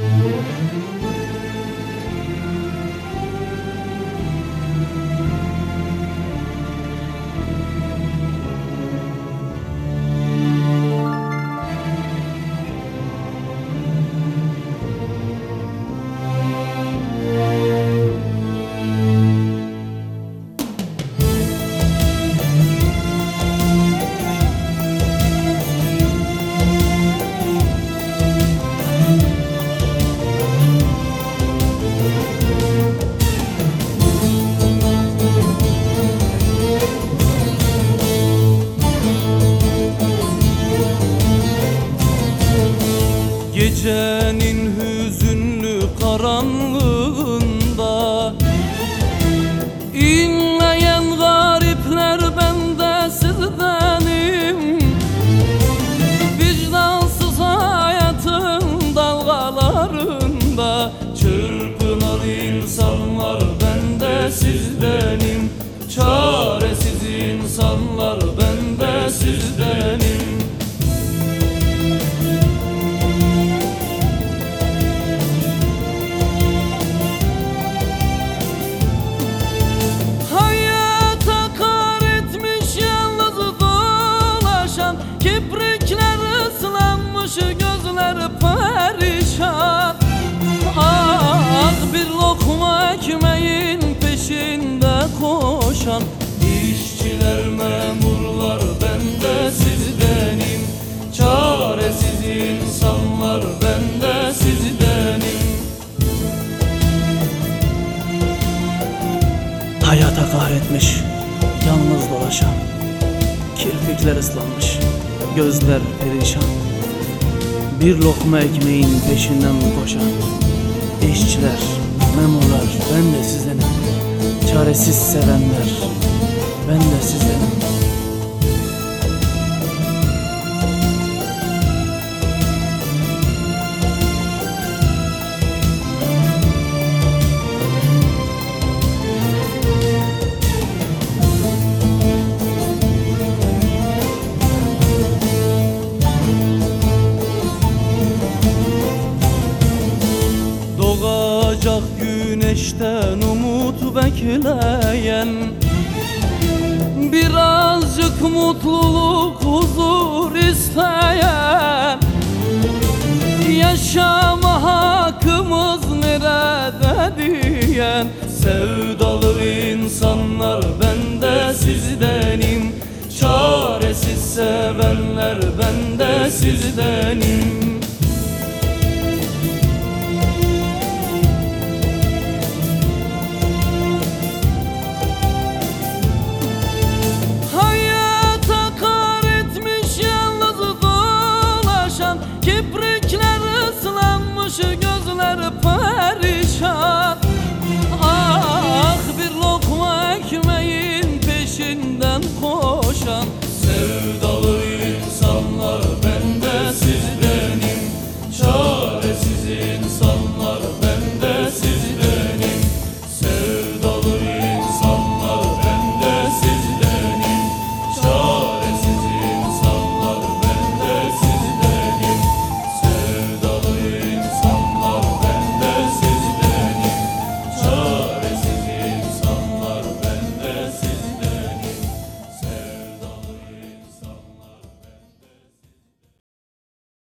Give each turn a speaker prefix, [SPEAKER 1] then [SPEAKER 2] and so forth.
[SPEAKER 1] Música sizdenim Hayata etmiş yalnız dolaşan Kiprikler ıslanmış gözler perişan. Ah bir lokma ekmeğin peşinde koşan İşçiler memurlar
[SPEAKER 2] Hayata kahretmiş, yalnız dolaşan Kirpikler ıslanmış, gözler perişan. Bir lokma ekmeğin peşinden koşan İşçiler, memurlar, ben de sizdenim Çaresiz sevenler, ben de sizdenim
[SPEAKER 1] Doğacak güneşten umut bekleyen Birazcık mutluluk huzur isteyen Yaşama hakkımız nerede diyen Sevdalı insanlar ben de sizdenim. Çaresiz sevenler ben de sizdenim Oh.